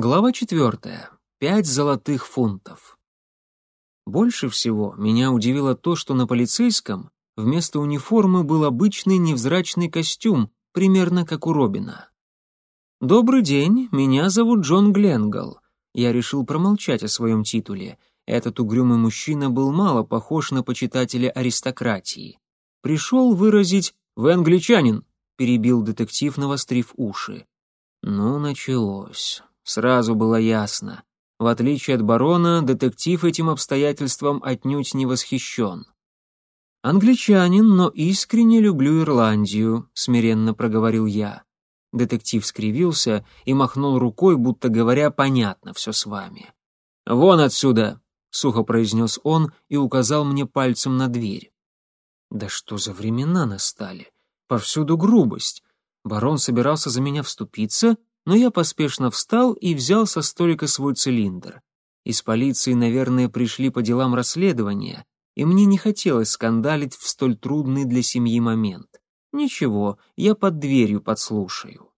Глава четвертая. Пять золотых фунтов. Больше всего меня удивило то, что на полицейском вместо униформы был обычный невзрачный костюм, примерно как у Робина. «Добрый день, меня зовут Джон Гленгл». Я решил промолчать о своем титуле. Этот угрюмый мужчина был мало похож на почитателя аристократии. Пришел выразить «Вы англичанин», — перебил детектив, навострив уши. Ну, началось. Сразу было ясно. В отличие от барона, детектив этим обстоятельством отнюдь не восхищен. «Англичанин, но искренне люблю Ирландию», — смиренно проговорил я. Детектив скривился и махнул рукой, будто говоря, понятно все с вами. «Вон отсюда!» — сухо произнес он и указал мне пальцем на дверь. «Да что за времена настали? Повсюду грубость. Барон собирался за меня вступиться, но я поспешно встал и взял со столика свой цилиндр. Из полиции, наверное, пришли по делам расследования, и мне не хотелось скандалить в столь трудный для семьи момент. Ничего, я под дверью подслушаю.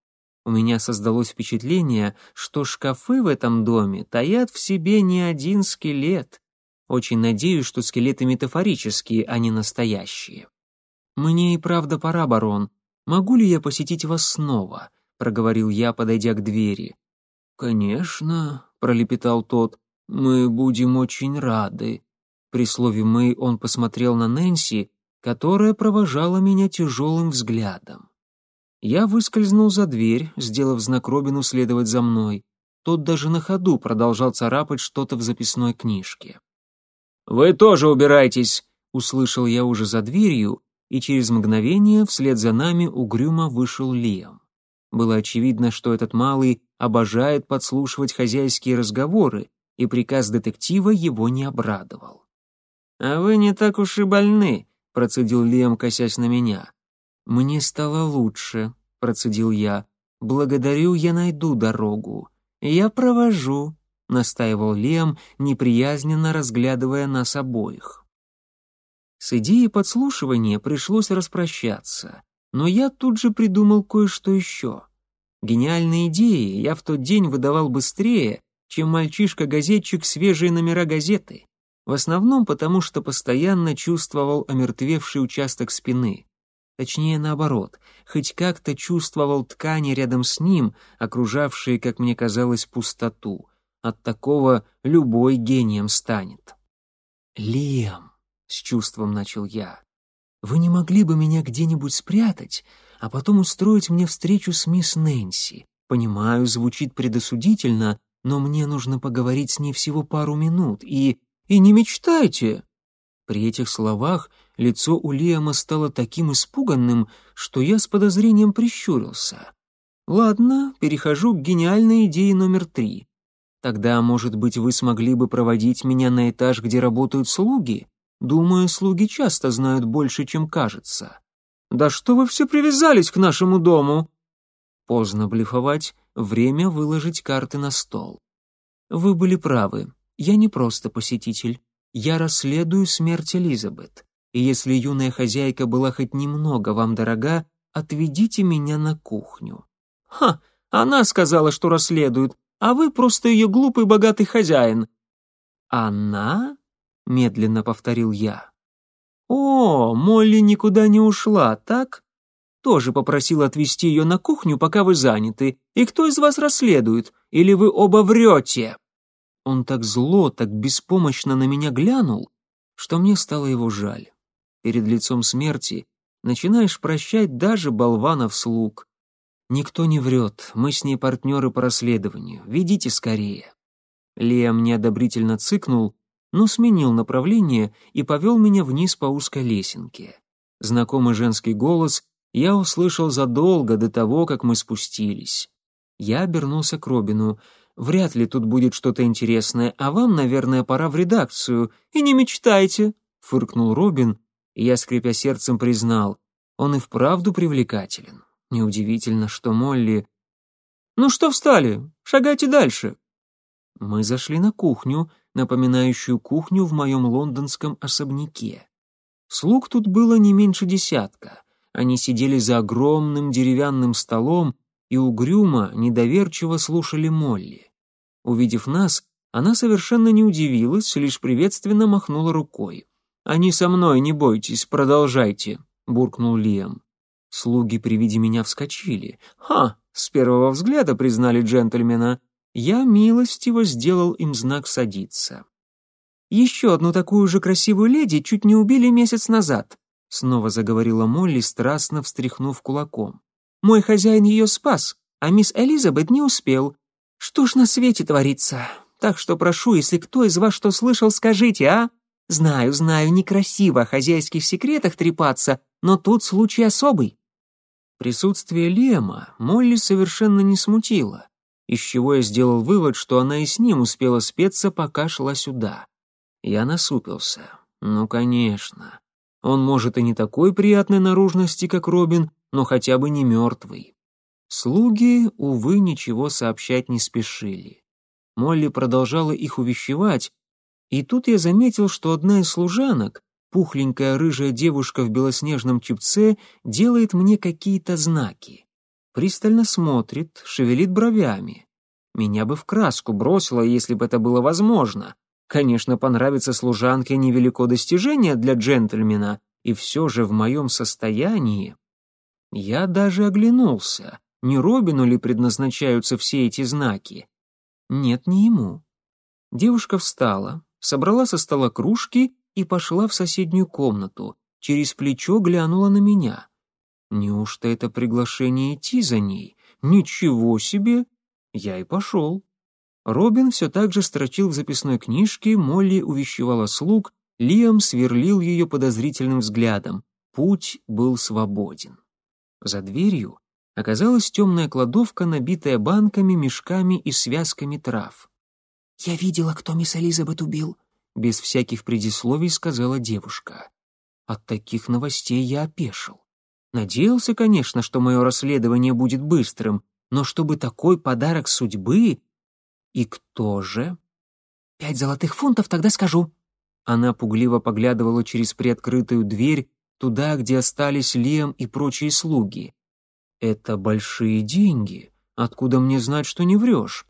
У меня создалось впечатление, что шкафы в этом доме таят в себе не один скелет. Очень надеюсь, что скелеты метафорические, а не настоящие. Мне и правда пора, барон. Могу ли я посетить вас снова? Проговорил я, подойдя к двери. Конечно, пролепетал тот. Мы будем очень рады. При слове мы он посмотрел на Нэнси, которая провожала меня тяжелым взглядом. Я выскользнул за дверь, сделав знак Робину следовать за мной. Тот даже на ходу продолжал царапать что-то в записной книжке. «Вы тоже убирайтесь!» — услышал я уже за дверью, и через мгновение вслед за нами угрюмо вышел Лиам. Было очевидно, что этот малый обожает подслушивать хозяйские разговоры, и приказ детектива его не обрадовал. «А вы не так уж и больны», — процедил Лем, косясь на меня. «Мне стало лучше», — процедил я. «Благодарю, я найду дорогу». «Я провожу», — настаивал Лем, неприязненно разглядывая нас обоих. С идеей подслушивания пришлось распрощаться. Но я тут же придумал кое-что еще. Гениальные идеи я в тот день выдавал быстрее, чем мальчишка-газетчик свежие номера газеты. В основном потому, что постоянно чувствовал омертвевший участок спины. Точнее, наоборот, хоть как-то чувствовал ткани рядом с ним, окружавшие, как мне казалось, пустоту. От такого любой гением станет. «Лиам», — с чувством начал я, вы не могли бы меня где-нибудь спрятать, а потом устроить мне встречу с мисс Нэнси? Понимаю, звучит предосудительно, но мне нужно поговорить с ней всего пару минут, и... И не мечтайте!» При этих словах лицо у Лиама стало таким испуганным, что я с подозрением прищурился. «Ладно, перехожу к гениальной идее номер три. Тогда, может быть, вы смогли бы проводить меня на этаж, где работают слуги? Думаю, слуги часто знают больше, чем кажется. Да что вы все привязались к нашему дому? Поздно блефовать, время выложить карты на стол. Вы были правы. Я не просто посетитель. Я расследую смерть Элизабет. И если юная хозяйка была хоть немного вам дорога, отведите меня на кухню. Ха, она сказала, что расследует, а вы просто ее глупый богатый хозяин. Она? Медленно повторил я. О, Молли никуда не ушла, так? Тоже попросил отвезти ее на кухню, пока вы заняты. И кто из вас расследует? Или вы оба врете?» Он так зло, так беспомощно на меня глянул, что мне стало его жаль. Перед лицом смерти начинаешь прощать даже болванов слуг. Никто не врет, мы с ней партнеры по расследованию. Ведите скорее. Лиам неодобрительно цыкнул, но сменил направление и повел меня вниз по узкой лесенке. Знакомый женский голос я услышал задолго до того, как мы спустились. Я обернулся к Робину. «Вряд ли тут будет что-то интересное, а вам, наверное, пора в редакцию. И не мечтайте!» — фыркнул Робин, и я, скрипя сердцем, признал. Он и вправду привлекателен. Неудивительно, что Молли... «Ну что встали? Шагайте дальше!» Мы зашли на кухню, напоминающую кухню в моем лондонском особняке. Слуг тут было не меньше десятка. Они сидели за огромным деревянным столом и угрюмо, недоверчиво слушали Молли. Увидев нас, она совершенно не удивилась, лишь приветственно махнула рукой. «Они со мной, не бойтесь, продолжайте», — буркнул Лиам. Слуги при виде меня вскочили. «Ха!» — с первого взгляда признали джентльмена. Я милостиво сделал им знак садиться. «Еще одну такую же красивую леди чуть не убили месяц назад», — снова заговорила Молли, страстно встряхнув кулаком. «Мой хозяин ее спас, а мисс Элизабет не успел. Что ж на свете творится? Так что прошу, если кто из вас что слышал, скажите, а? Знаю, знаю, некрасиво о хозяйских секретах трепаться, но тут случай особый». Присутствие Лема Молли совершенно не смутило, из чего я сделал вывод, что она и с ним успела спеться, пока шла сюда. Я насупился. Ну, конечно. Он, может, и не такой приятной наружности, как Робин, но хотя бы не мертвый. Слуги, увы, ничего сообщать не спешили. Молли продолжала их увещевать, и тут я заметил, что одна из служанок, пухленькая рыжая девушка в белоснежном чепце делает мне какие-то знаки. Пристально смотрит, шевелит бровями. Меня бы в краску бросило, если бы это было возможно. Конечно, понравиться служанке невелико достижение для джентльмена, и все же в моем состоянии... Я даже оглянулся, не Робину ли предназначаются все эти знаки. Нет, не ему. Девушка встала, собрала со стола кружки и пошла в соседнюю комнату, через плечо глянула на меня. Неужто это приглашение идти за ней? Ничего себе! Я и пошел. Робин все так же строчил в записной книжке, Молли увещевала слуг, Лиам сверлил ее подозрительным взглядом. Путь был свободен. За дверью оказалась темная кладовка, набитая банками, мешками и связками трав. «Я видела, кто мисс Элизабет убил», без всяких предисловий сказала девушка. От таких новостей я опешил. Надеялся, конечно, что мое расследование будет быстрым, но чтобы такой подарок судьбы... И кто же? Пять золотых фунтов, тогда скажу. Она пугливо поглядывала через приоткрытую дверь туда, где остались Лем и прочие слуги. Это большие деньги. Откуда мне знать, что не врешь?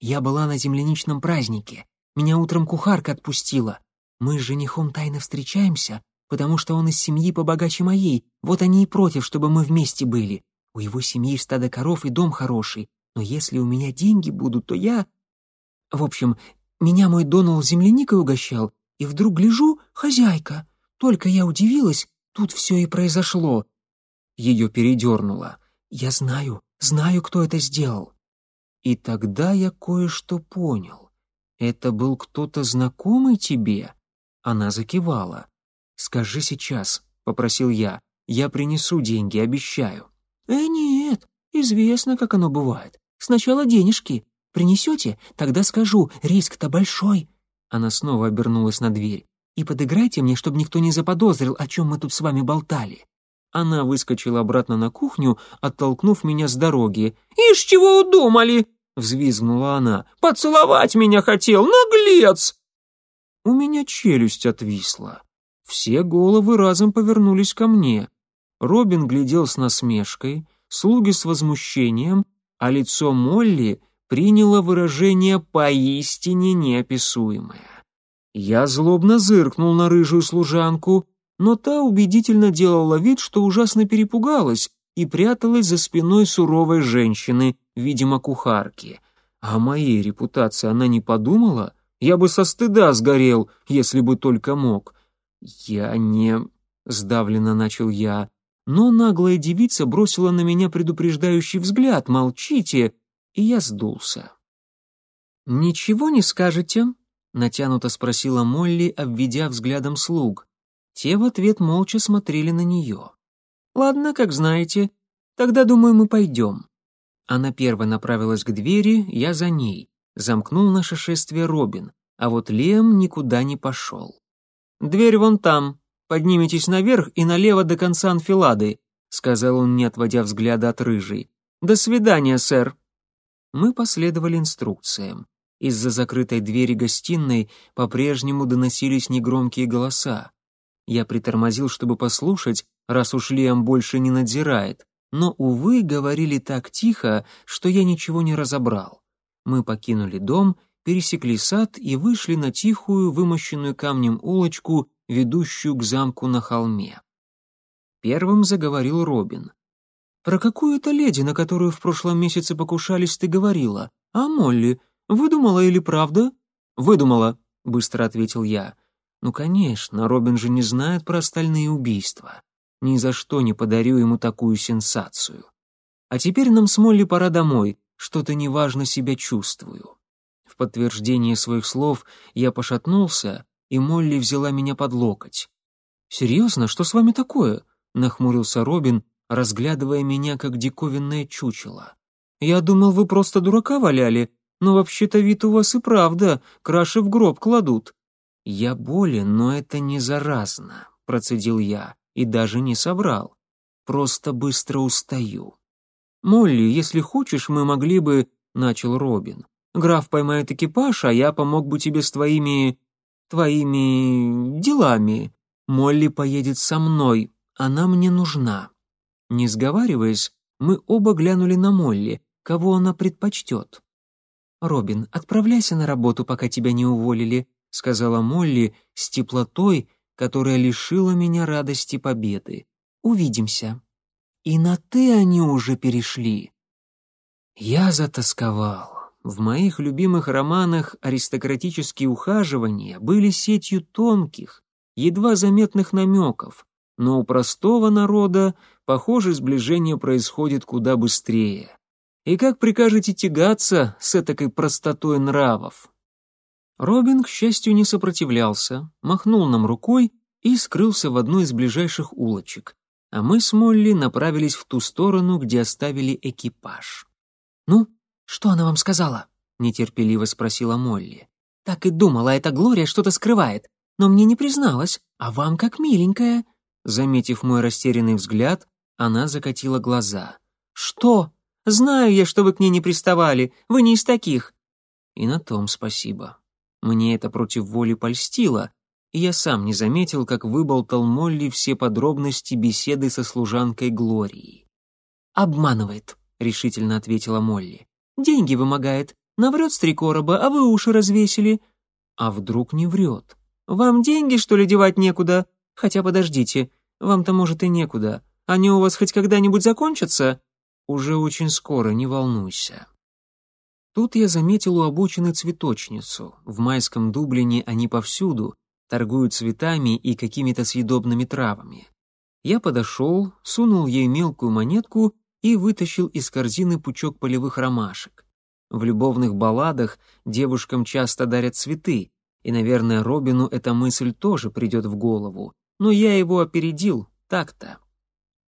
Я была на земляничном празднике. Меня утром кухарка отпустила. Мы с женихом тайно встречаемся, потому что он из семьи побогаче моей, вот они и против, чтобы мы вместе были. У его семьи стадо коров и дом хороший, но если у меня деньги будут, то я... В общем, меня мой Донал земляникой угощал, и вдруг гляжу — хозяйка. Только я удивилась, тут все и произошло. Ее передернуло. Я знаю, знаю, кто это сделал. И тогда я кое-что понял. «Это был кто-то знакомый тебе?» Она закивала. «Скажи сейчас», — попросил я. «Я принесу деньги, обещаю». «Э, нет, известно, как оно бывает. Сначала денежки. Принесете? Тогда скажу, риск-то большой». Она снова обернулась на дверь. «И подыграйте мне, чтобы никто не заподозрил, о чем мы тут с вами болтали». Она выскочила обратно на кухню, оттолкнув меня с дороги. «Ишь, чего удумали!» — взвизгнула она. «Поцеловать меня хотел, наглец!» У меня челюсть отвисла. Все головы разом повернулись ко мне. Робин глядел с насмешкой, слуги с возмущением, а лицо Молли приняло выражение поистине неописуемое. Я злобно зыркнул на рыжую служанку, но та убедительно делала вид, что ужасно перепугалась и пряталась за спиной суровой женщины, видимо, кухарки. О моей репутации она не подумала? Я бы со стыда сгорел, если бы только мог. Я не... Сдавленно начал я. Но наглая девица бросила на меня предупреждающий взгляд «Молчите!» и я сдулся. «Ничего не скажете?» — натянуто спросила Молли, обведя взглядом слуг. Те в ответ молча смотрели на нее. «Ладно, как знаете. Тогда, думаю, мы пойдем». Она первой направилась к двери, я за ней. Замкнул наше шествие Робин, а вот Лем никуда не пошел. «Дверь вон там. Подниметесь наверх и налево до конца анфилады», сказал он, не отводя взгляда от рыжей. «До свидания, сэр». Мы последовали инструкциям. Из-за закрытой двери гостиной по-прежнему доносились негромкие голоса. Я притормозил, чтобы послушать, раз уж Лиам больше не надзирает, но, увы, говорили так тихо, что я ничего не разобрал. Мы покинули дом, пересекли сад и вышли на тихую, вымощенную камнем улочку, ведущую к замку на холме. Первым заговорил Робин. «Про какую-то леди, на которую в прошлом месяце покушались, ты говорила? А Молли? Выдумала или правда?» «Выдумала», — быстро ответил я. «Ну, конечно, Робин же не знает про остальные убийства. Ни за что не подарю ему такую сенсацию. А теперь нам с Молли пора домой, что-то неважно себя чувствую». В подтверждение своих слов я пошатнулся, и Молли взяла меня под локоть. «Серьезно? Что с вами такое?» — нахмурился Робин, разглядывая меня как диковинное чучело. «Я думал, вы просто дурака валяли, но вообще-то вид у вас и правда, краши в гроб кладут». «Я болен, но это не заразно», — процедил я, и даже не соврал. «Просто быстро устаю». «Молли, если хочешь, мы могли бы...» — начал Робин. «Граф поймает экипаж, а я помог бы тебе с твоими... твоими... делами. Молли поедет со мной, она мне нужна». Не сговариваясь, мы оба глянули на Молли, кого она предпочтет. «Робин, отправляйся на работу, пока тебя не уволили», — сказала Молли с теплотой, которая лишила меня радости победы. «Увидимся». И на «ты» они уже перешли. Я затасковал. В моих любимых романах аристократические ухаживания были сетью тонких, едва заметных намеков, но у простого народа, похоже, сближение происходит куда быстрее. И как прикажете тягаться с этакой простотой нравов? Робин, к счастью, не сопротивлялся, махнул нам рукой и скрылся в одной из ближайших улочек, а мы с Молли направились в ту сторону, где оставили экипаж. «Ну, что она вам сказала?» — нетерпеливо спросила Молли. «Так и думала, эта Глория что-то скрывает, но мне не призналась, а вам как миленькая». Заметив мой растерянный взгляд, она закатила глаза. «Что? Знаю я, что вы к ней не приставали. Вы не из таких». И на том спасибо. Мне это против воли польстило, и я сам не заметил, как выболтал Молли все подробности беседы со служанкой Глорией. «Обманывает», — решительно ответила Молли. «Деньги вымогает. Наврет с три короба, а вы уши развесили». «А вдруг не врет?» «Вам деньги, что ли, девать некуда? Хотя подождите, вам-то, может, и некуда. Они у вас хоть когда-нибудь закончатся?» «Уже очень скоро, не волнуйся». Тут я заметил у обочины цветочницу. В майском Дублине они повсюду, торгуют цветами и какими-то съедобными травами. Я подошел, сунул ей мелкую монетку и вытащил из корзины пучок полевых ромашек. В любовных балладах девушкам часто дарят цветы, и, наверное, Робину эта мысль тоже придет в голову, но я его опередил, так-то.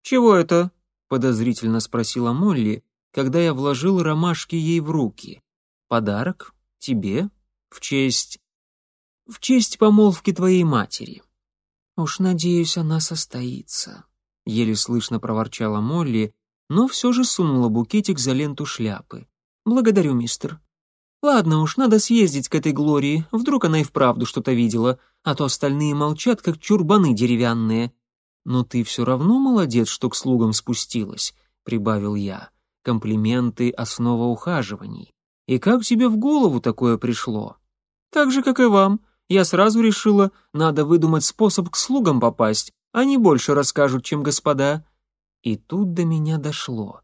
«Чего это?» — подозрительно спросила Молли, когда я вложил ромашки ей в руки. «Подарок? Тебе? В честь...» «В честь помолвки твоей матери». «Уж надеюсь, она состоится», — еле слышно проворчала Молли, но все же сунула букетик за ленту шляпы. «Благодарю, мистер. Ладно уж, надо съездить к этой Глории, вдруг она и вправду что-то видела, а то остальные молчат, как чурбаны деревянные. Но ты все равно молодец, что к слугам спустилась, прибавил я. Комплименты — основа ухаживаний. И как тебе в голову такое пришло? Так же, как и вам. Я сразу решила, надо выдумать способ к слугам попасть, они больше расскажут, чем господа. И тут до меня дошло.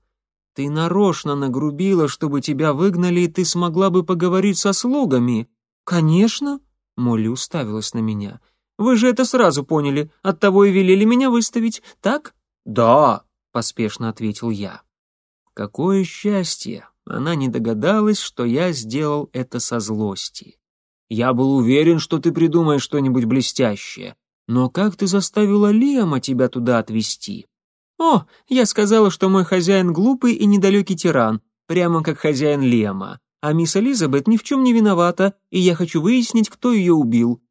Ты нарочно нагрубила, чтобы тебя выгнали, и ты смогла бы поговорить со слугами. Конечно, Молли уставилась на меня. Вы же это сразу поняли, оттого и велели меня выставить, так? Да, поспешно ответил я. Какое счастье! Она не догадалась, что я сделал это со злости. Я был уверен, что ты придумаешь что-нибудь блестящее. Но как ты заставила Лиама тебя туда отвезти? «О, я сказала, что мой хозяин глупый и недалекий тиран, прямо как хозяин Лема, а мисс Элизабет ни в чем не виновата, и я хочу выяснить, кто ее убил».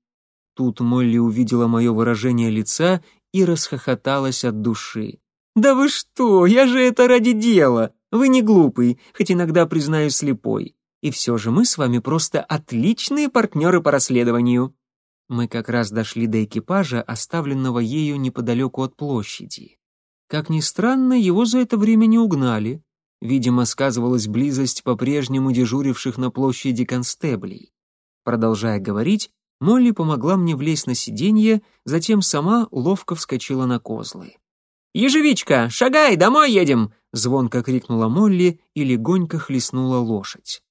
Тут Молли увидела мое выражение лица и расхохоталась от души. «Да вы что, я же это ради дела! Вы не глупый, хоть иногда, признаюсь, слепой. И все же мы с вами просто отличные партнеры по расследованию». Мы как раз дошли до экипажа, оставленного ею неподалеку от площади. Как ни странно, его за это время не угнали. Видимо, сказывалась близость по-прежнему дежуривших на площади констеблей. Продолжая говорить, Молли помогла мне влезть на сиденье, затем сама ловко вскочила на козлы. «Ежевичка, шагай, домой едем!» — звонко крикнула Молли и легонько хлестнула лошадь.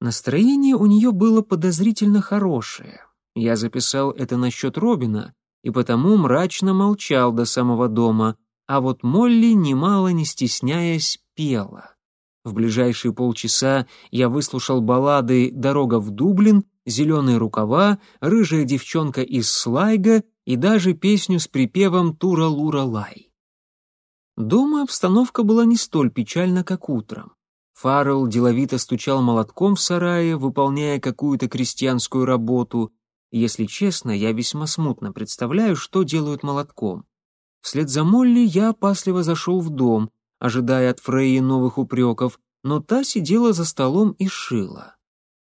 Настроение у нее было подозрительно хорошее. Я записал это насчет Робина, и потому мрачно молчал до самого дома, а вот Молли, немало не стесняясь, пела. В ближайшие полчаса я выслушал баллады «Дорога в Дублин», «Зеленые рукава», «Рыжая девчонка из Слайга» и даже песню с припевом «Тура-лура-лай». Дома обстановка была не столь печальна, как утром. Фаррелл деловито стучал молотком в сарае, выполняя какую-то крестьянскую работу. Если честно, я весьма смутно представляю, что делают молотком. Вслед за Молли я опасливо зашел в дом, ожидая от Фрейи новых упреков, но та сидела за столом и шила.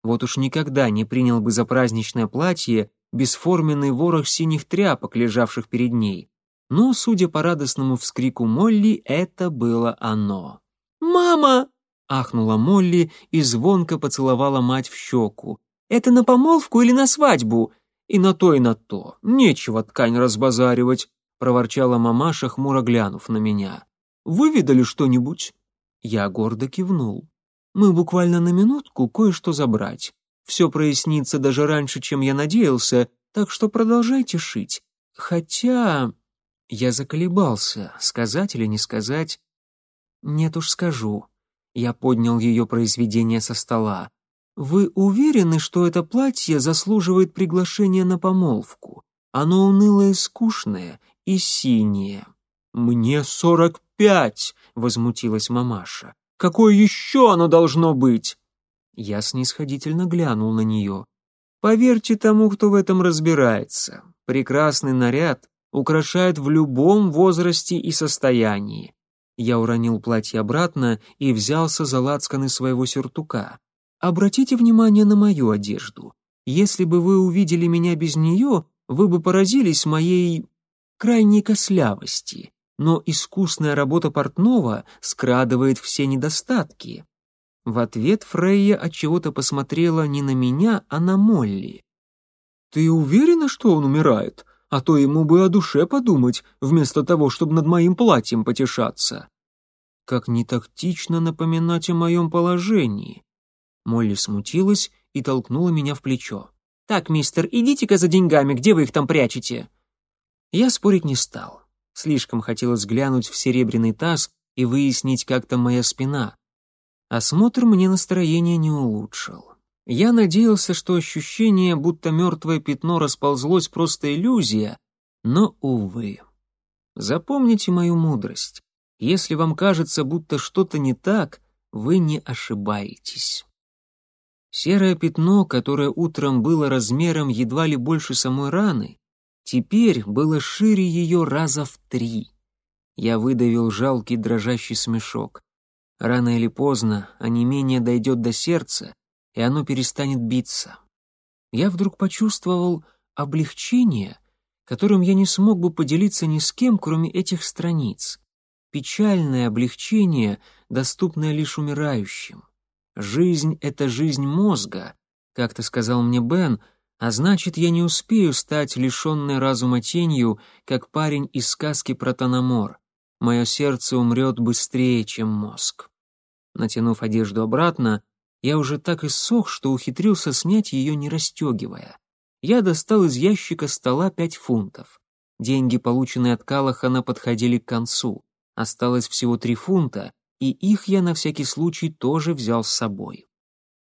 Вот уж никогда не принял бы за праздничное платье бесформенный ворох синих тряпок, лежавших перед ней. Но, судя по радостному вскрику Молли, это было оно. «Мама!» — ахнула Молли и звонко поцеловала мать в щеку. «Это на помолвку или на свадьбу?» «И на то, и на то. Нечего ткань разбазаривать», — проворчала мамаша, хмуро глянув на меня. «Вы видали что-нибудь?» Я гордо кивнул. «Мы буквально на минутку кое-что забрать. Все прояснится даже раньше, чем я надеялся, так что продолжайте шить. Хотя...» Я заколебался, сказать или не сказать. «Нет уж, скажу». Я поднял ее произведение со стола. «Вы уверены, что это платье заслуживает приглашения на помолвку? Оно унылое и скучное, и синее». «Мне сорок пять!» — возмутилась мамаша. «Какое еще оно должно быть?» Я снисходительно глянул на нее. Поверьте тому, кто в этом разбирается. Прекрасный наряд украшает в любом возрасте и состоянии. Я уронил платье обратно и взялся за лацканы своего сюртука. Обратите внимание на мою одежду. Если бы вы увидели меня без нее, вы бы поразились моей крайней кослявости. Но искусная работа портного скрадывает все недостатки. В ответ Фрейя отчего-то посмотрела не на меня, а на Молли. «Ты уверена, что он умирает? А то ему бы о душе подумать, вместо того, чтобы над моим платьем потешаться». Как нетактично напоминать о моем положении. Молли смутилась и толкнула меня в плечо. «Так, мистер, идите-ка за деньгами, где вы их там прячете?» Я спорить не стал. Слишком хотелось глянуть в серебряный таз и выяснить, как там моя спина. Осмотр мне настроение не улучшил. Я надеялся, что ощущение, будто мертвое пятно расползлось, просто иллюзия, но, увы. Запомните мою мудрость. Если вам кажется, будто что-то не так, вы не ошибаетесь. Серое пятно, которое утром было размером едва ли больше самой раны, теперь было шире ее раза в три. Я выдавил жалкий дрожащий смешок. Рано или поздно онемение дойдет до сердца, и оно перестанет биться. Я вдруг почувствовал облегчение, которым я не смог бы поделиться ни с кем, кроме этих страниц. Печальное облегчение, доступное лишь умирающим. Жизнь — это жизнь мозга, как-то сказал мне Бен, а значит, я не успею стать лишенной разума тенью, как парень из сказки про Тономор мое сердце умрет быстрее, чем мозг. Натянув одежду обратно, я уже так иссох, что ухитрился снять ее, не расстегивая. Я достал из ящика стола пять фунтов. Деньги, полученные от Калахана, подходили к концу. Осталось всего три фунта, и их я на всякий случай тоже взял с собой.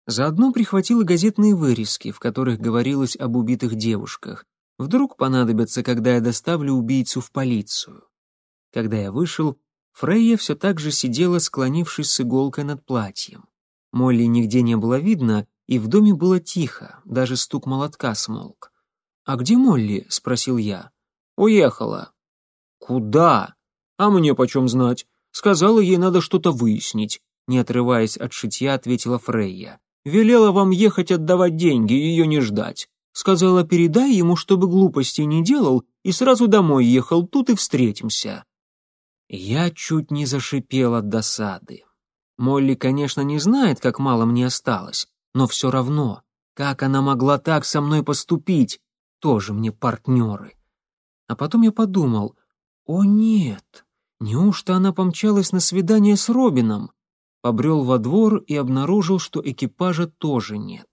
Заодно прихватил газетные вырезки, в которых говорилось об убитых девушках. Вдруг понадобятся, когда я доставлю убийцу в полицию. Когда я вышел, Фрейя все так же сидела, склонившись с иголкой над платьем. Молли нигде не было видно, и в доме было тихо, даже стук молотка смолк. «А где Молли?» — спросил я. «Уехала». «Куда?» «А мне почем знать? Сказала, ей надо что-то выяснить». Не отрываясь от шитья, ответила Фрейя. «Велела вам ехать отдавать деньги, ее не ждать. Сказала, передай ему, чтобы глупостей не делал, и сразу домой ехал, тут и встретимся». Я чуть не зашипел от досады. Молли, конечно, не знает, как мало мне осталось, но все равно, как она могла так со мной поступить? Тоже мне партнеры. А потом я подумал, о нет, неужто она помчалась на свидание с Робином? Побрел во двор и обнаружил, что экипажа тоже нет.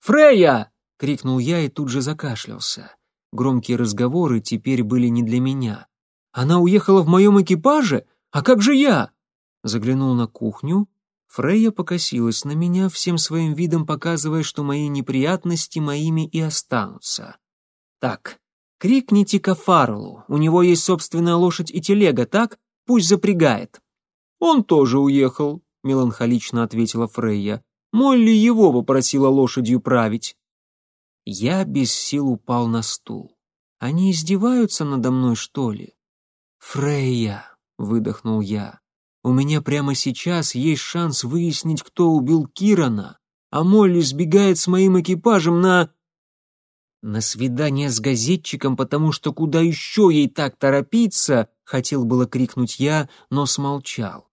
«Фрея!» — крикнул я и тут же закашлялся. Громкие разговоры теперь были не для меня. «Она уехала в моем экипаже? А как же я?» Заглянул на кухню. Фрейя покосилась на меня, всем своим видом показывая, что мои неприятности моими и останутся. «Так, крикните-ка Фарлу, у него есть собственная лошадь и телега, так? Пусть запрягает». «Он тоже уехал», — меланхолично ответила Фрейя. «Молли его попросила лошадью править». Я без сил упал на стул. Они издеваются надо мной, что ли? «Фрейя», — выдохнул я, у меня прямо сейчас есть шанс выяснить, кто убил Кирана, а Молли сбегает с моим экипажем на... На свидание с газетчиком, потому что куда еще ей так торопиться, хотел было крикнуть я, но смолчал.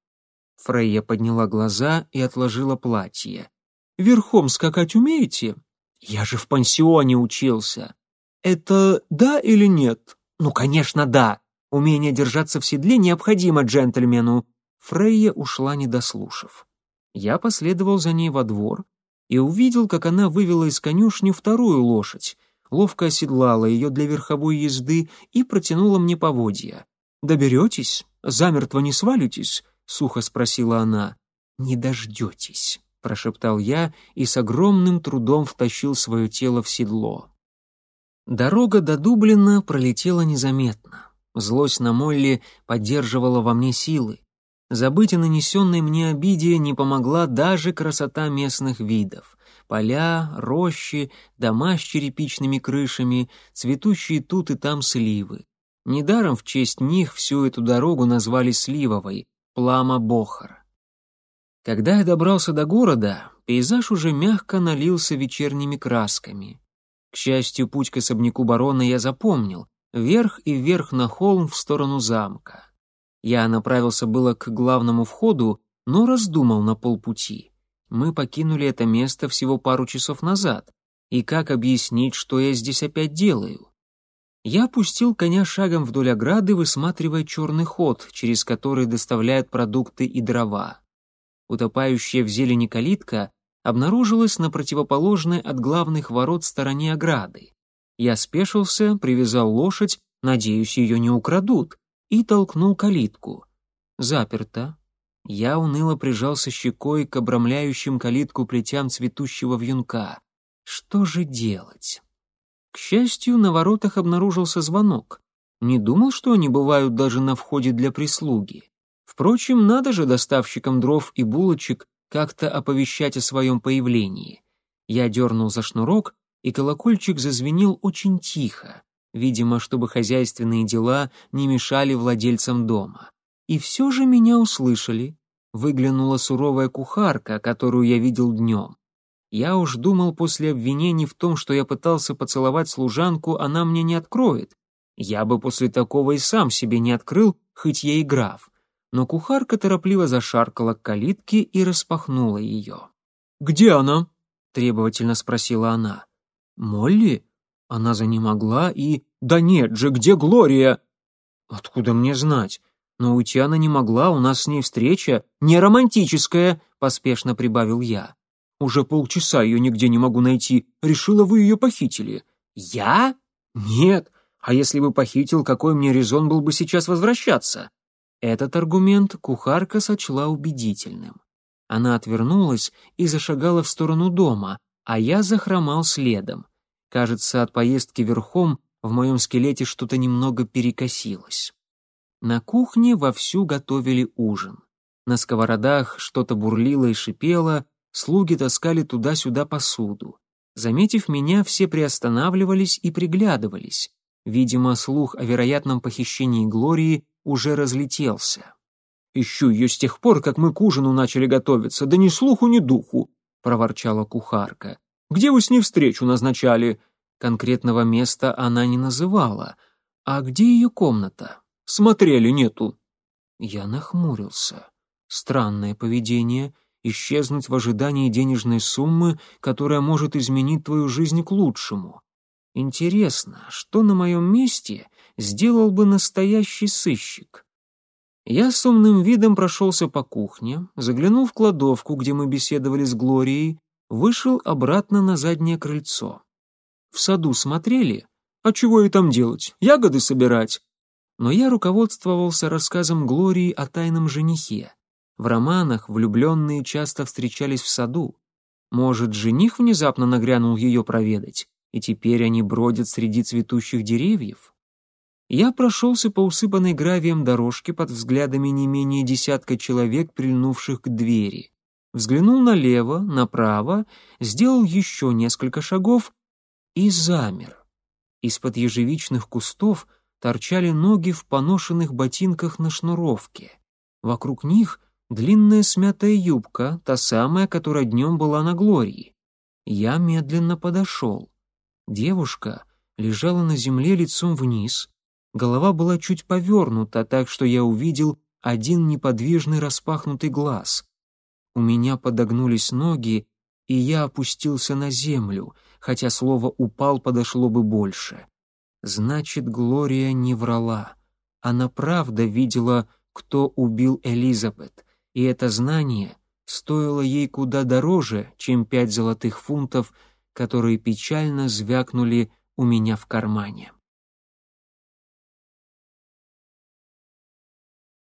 Фрейя подняла глаза и отложила платье. «Верхом скакать умеете?» «Я же в пансионе учился». «Это да или нет?» «Ну, конечно, да. Умение держаться в седле необходимо джентльмену. Фрейя ушла, не дослушав. Я последовал за ней во двор и увидел, как она вывела из конюшни вторую лошадь, ловко оседлала ее для верховой езды и протянула мне поводья. «Доберетесь? Замертво не свалитесь?» — сухо спросила она. «Не дождетесь», — прошептал я и с огромным трудом втащил свое тело в седло. Дорога до Дублина пролетела незаметно. Злость на Молли поддерживала во мне силы. Забыть о нанесенной мне обиде не помогла даже красота местных видов. Поля, рощи, дома с черепичными крышами, цветущие тут и там сливы. Недаром в честь них всю эту дорогу назвали Сливовой, Плама-Бохар. Когда я добрался до города, пейзаж уже мягко налился вечерними красками. К счастью, путь к особняку барона я запомнил, вверх и вверх на холм в сторону замка. Я направился было к главному входу, но раздумал на полпути. Мы покинули это место всего пару часов назад. И как объяснить, что я здесь опять делаю? Я опустил коня шагом вдоль ограды, высматривая черный ход, через который доставляют продукты и дрова. Утопающая в зелени калитка обнаружилась на противоположной от главных ворот стороне ограды. Я спешился, привязал лошадь, надеюсь, ее не украдут и толкнул калитку. Заперто. Я уныло прижался щекой к обрамляющим калитку плетям цветущего вьюнка. Что же делать? К счастью, на воротах обнаружился звонок. Не думал, что они бывают даже на входе для прислуги. Впрочем, надо же доставщикам дров и булочек как-то оповещать о своем появлении. Я дернул за шнурок, и колокольчик зазвенел очень тихо видимо, чтобы хозяйственные дела не мешали владельцам дома. И все же меня услышали. Выглянула суровая кухарка, которую я видел днем. Я уж думал после обвинений в том, что я пытался поцеловать служанку, она мне не откроет. Я бы после такого и сам себе не открыл, хоть я и граф. Но кухарка торопливо зашаркала к калитке и распахнула ее. «Где она?» — требовательно спросила она. «Молли?» Она за ним могла и... Да нет же, где Глория? Откуда мне знать? Но уйти она не могла, у нас с ней встреча не романтическая, поспешно прибавил я. Уже полчаса ее нигде не могу найти. Решила, вы ее похитили. Я? Нет. А если бы похитил, какой мне резон был бы сейчас возвращаться? Этот аргумент кухарка сочла убедительным. Она отвернулась и зашагала в сторону дома, а я захромал следом. Кажется, от поездки верхом в моем скелете что-то немного перекосилось. На кухне вовсю готовили ужин. На сковородах что-то бурлило и шипело, слуги таскали туда-сюда посуду. Заметив меня, все приостанавливались и приглядывались. Видимо, слух о вероятном похищении Глории уже разлетелся. «Ищу ее с тех пор, как мы к ужину начали готовиться, да ни слуху, ни духу», — проворчала кухарка. Где вы с ней встречу назначали?» Конкретного места она не называла. «А где ее комната?» «Смотрели, нету». Я нахмурился. Странное поведение — исчезнуть в ожидании денежной суммы, которая может изменить твою жизнь к лучшему. Интересно, что на моем месте сделал бы настоящий сыщик? Я с умным видом прошелся по кухне, заглянул в кладовку, где мы беседовали с Глорией, вышел обратно на заднее крыльцо. В саду смотрели? А чего ей там делать? Ягоды собирать? Но я руководствовался рассказом Глории о тайном женихе. В романах влюбленные часто встречались в саду. Может, жених внезапно нагрянул ее проведать, и теперь они бродят среди цветущих деревьев? Я прошелся по усыпанной гравием дорожке под взглядами не менее десятка человек, прильнувших к двери. Взглянул налево, направо, сделал еще несколько шагов и замер. Из-под ежевичных кустов торчали ноги в поношенных ботинках на шнуровке. Вокруг них длинная смятая юбка, та самая, которая днем была на Глории. Я медленно подошел. Девушка лежала на земле лицом вниз, Голова была чуть повернута, так что я увидел один неподвижный распахнутый глаз. У меня подогнулись ноги, и я опустился на землю, хотя слово «упал» подошло бы больше. Значит, Глория не врала. Она правда видела, кто убил Элизабет, и это знание стоило ей куда дороже, чем пять золотых фунтов, которые печально звякнули у меня в кармане.